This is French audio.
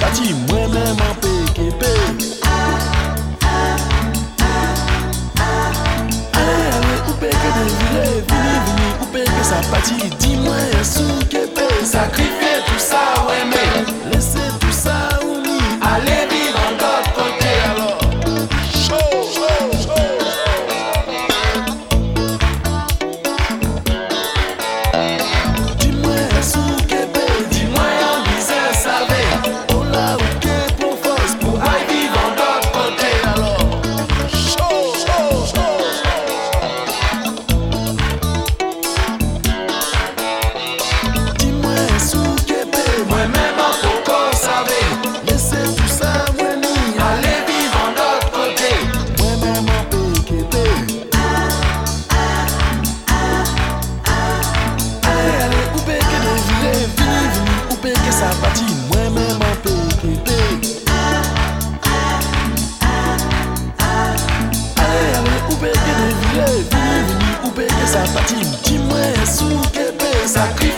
Pati mwen men man peke pe Ale ale ou peke de vile Vini vini ou pati sou kepe Sakrifye